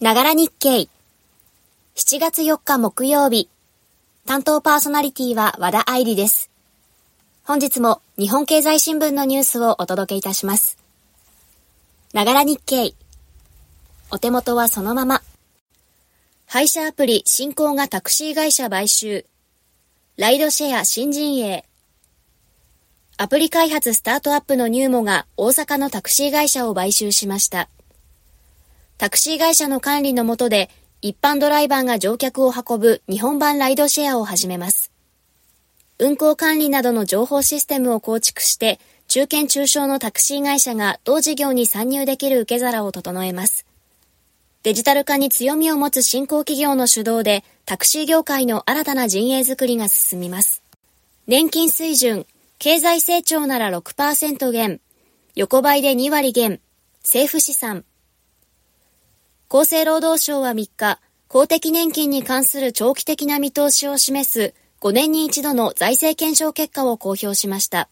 ながら日経。7月4日木曜日。担当パーソナリティは和田愛理です。本日も日本経済新聞のニュースをお届けいたします。ながら日経。お手元はそのまま。配車アプリ新興がタクシー会社買収。ライドシェア新陣営。アプリ開発スタートアップのニューモが大阪のタクシー会社を買収しました。タクシー会社の管理の下で一般ドライバーが乗客を運ぶ日本版ライドシェアを始めます。運行管理などの情報システムを構築して中堅中小のタクシー会社が同事業に参入できる受け皿を整えます。デジタル化に強みを持つ新興企業の主導でタクシー業界の新たな陣営づくりが進みます。年金水準、経済成長なら6%減、横ばいで2割減、政府資産。厚生労働省は3日、公的年金に関する長期的な見通しを示す5年に一度の財政検証結果を公表しました。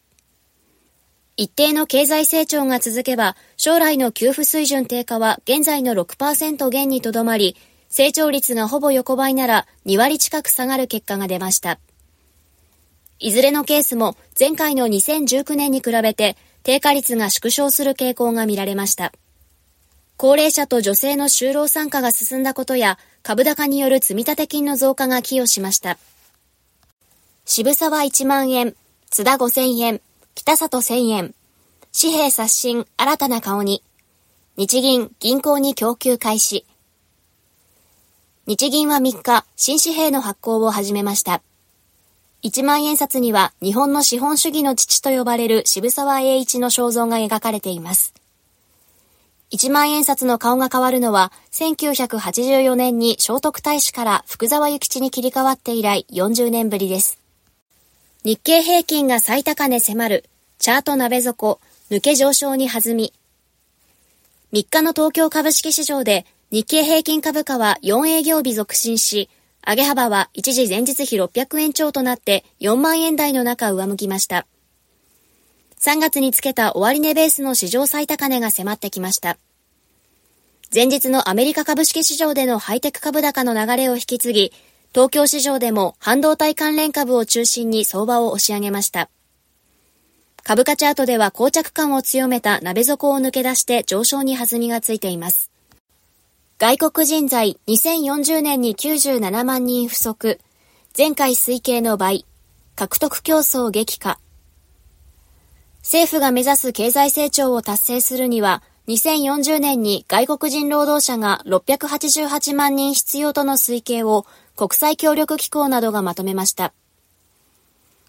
一定の経済成長が続けば、将来の給付水準低下は現在の6%減にとどまり、成長率がほぼ横ばいなら2割近く下がる結果が出ました。いずれのケースも前回の2019年に比べて低下率が縮小する傾向が見られました。高齢者と女性の就労参加が進んだことや株高による積立金の増加が寄与しました。渋沢1万円、津田5000円、北里1000円、紙幣刷新新たな顔に、日銀銀行に供給開始。日銀は3日、新紙幣の発行を始めました。1万円札には日本の資本主義の父と呼ばれる渋沢栄一の肖像が描かれています。1万円札の顔が変わるのは1984年に聖徳太子から福沢諭吉に切り替わって以来40年ぶりです。日経平均が最高値迫る、チャート鍋底、抜け上昇に弾み。3日の東京株式市場で日経平均株価は4営業日続伸し、上げ幅は一時前日比600円超となって4万円台の中上向きました。3月につけた終値ベースの市場最高値が迫ってきました。前日のアメリカ株式市場でのハイテク株高の流れを引き継ぎ、東京市場でも半導体関連株を中心に相場を押し上げました。株価チャートでは膠着感を強めた鍋底を抜け出して上昇に弾みがついています。外国人材2040年に97万人不足。前回推計の倍。獲得競争激化。政府が目指す経済成長を達成するには、2040年に外国人労働者が688万人必要との推計を国際協力機構などがまとめました。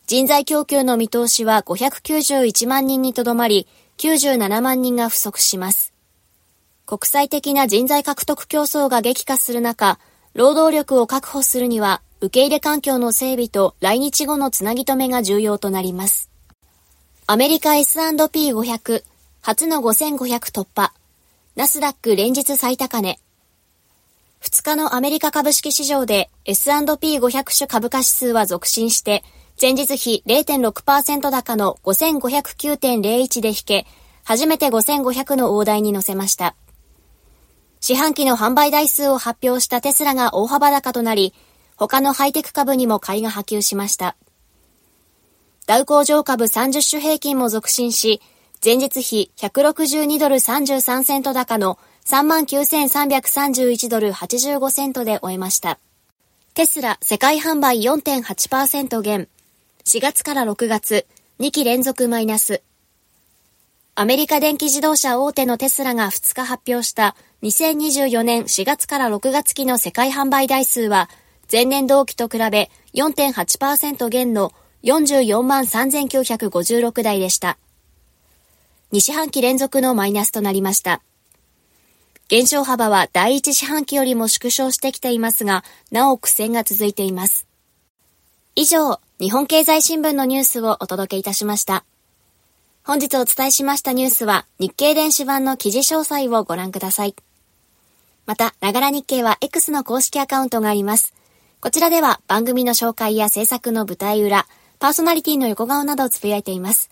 人材供給の見通しは591万人にとどまり、97万人が不足します。国際的な人材獲得競争が激化する中、労働力を確保するには、受け入れ環境の整備と来日後のつなぎ止めが重要となります。アメリカ S&P500、初の5500突破。ナスダック連日最高値。2日のアメリカ株式市場で S&P500 種株価指数は続伸して、前日比0.6%高の5509.01で引け、初めて5500の大台に乗せました。四半期の販売台数を発表したテスラが大幅高となり、他のハイテク株にも買いが波及しました。ダウ工場株30種平均も続伸し、前日比162ドル33セント高の39,331ドル85セントで終えました。テスラ世界販売4.8%減。4月から6月、2期連続マイナス。アメリカ電気自動車大手のテスラが2日発表した2024年4月から6月期の世界販売台数は前年同期と比べ4.8%減の44万3956台でした。2四半期連続のマイナスとなりました。減少幅は第1四半期よりも縮小してきていますが、なお苦戦が続いています。以上、日本経済新聞のニュースをお届けいたしました。本日お伝えしましたニュースは日経電子版の記事詳細をご覧ください。また、ながら日経は X の公式アカウントがあります。こちらでは番組の紹介や制作の舞台裏、パーソナリティの横顔などをつぶやいています。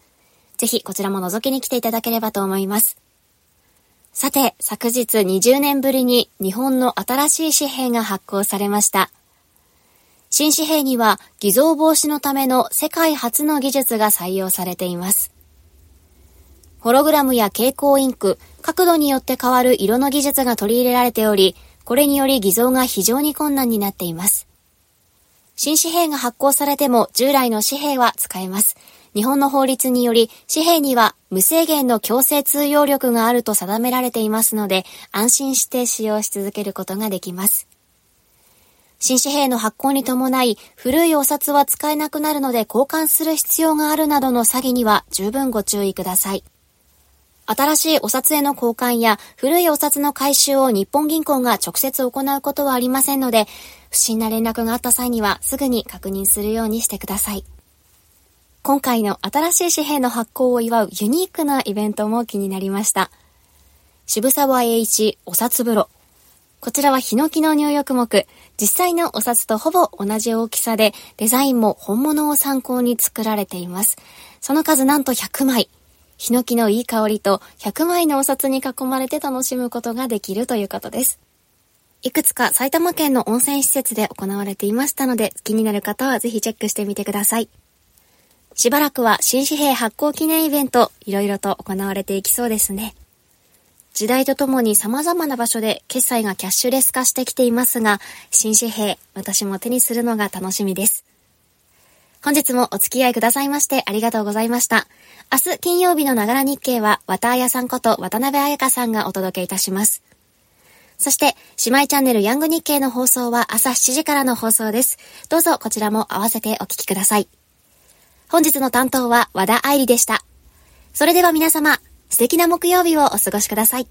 ぜひこちらも覗きに来ていただければと思います。さて、昨日20年ぶりに日本の新しい紙幣が発行されました。新紙幣には偽造防止のための世界初の技術が採用されています。ホログラムや蛍光インク、角度によって変わる色の技術が取り入れられており、これにより偽造が非常に困難になっています。新紙幣が発行されても従来の紙幣は使えます。日本の法律により、紙幣には無制限の強制通用力があると定められていますので、安心して使用し続けることができます。新紙幣の発行に伴い、古いお札は使えなくなるので交換する必要があるなどの詐欺には十分ご注意ください。新しいお札への交換や古いお札の回収を日本銀行が直接行うことはありませんので、不審な連絡があった際にはすぐに確認するようにしてください。今回の新しい紙幣の発行を祝うユニークなイベントも気になりました。渋沢栄一お札風呂。こちらはヒノキの入浴目。実際のお札とほぼ同じ大きさで、デザインも本物を参考に作られています。その数なんと100枚。ヒノキのいい香りと100枚のお札に囲まれて楽しむことができるということです。いくつか埼玉県の温泉施設で行われていましたので、気になる方はぜひチェックしてみてください。しばらくは新紙幣発行記念イベント、いろいろと行われていきそうですね。時代とともに様々な場所で決済がキャッシュレス化してきていますが、新紙幣、私も手にするのが楽しみです。本日もお付き合いくださいましてありがとうございました。明日金曜日のながら日経は、綿あやさんこと渡辺彩香さんがお届けいたします。そして、姉妹チャンネルヤング日経の放送は朝7時からの放送です。どうぞこちらも合わせてお聞きください。本日の担当は和田愛理でした。それでは皆様、素敵な木曜日をお過ごしください。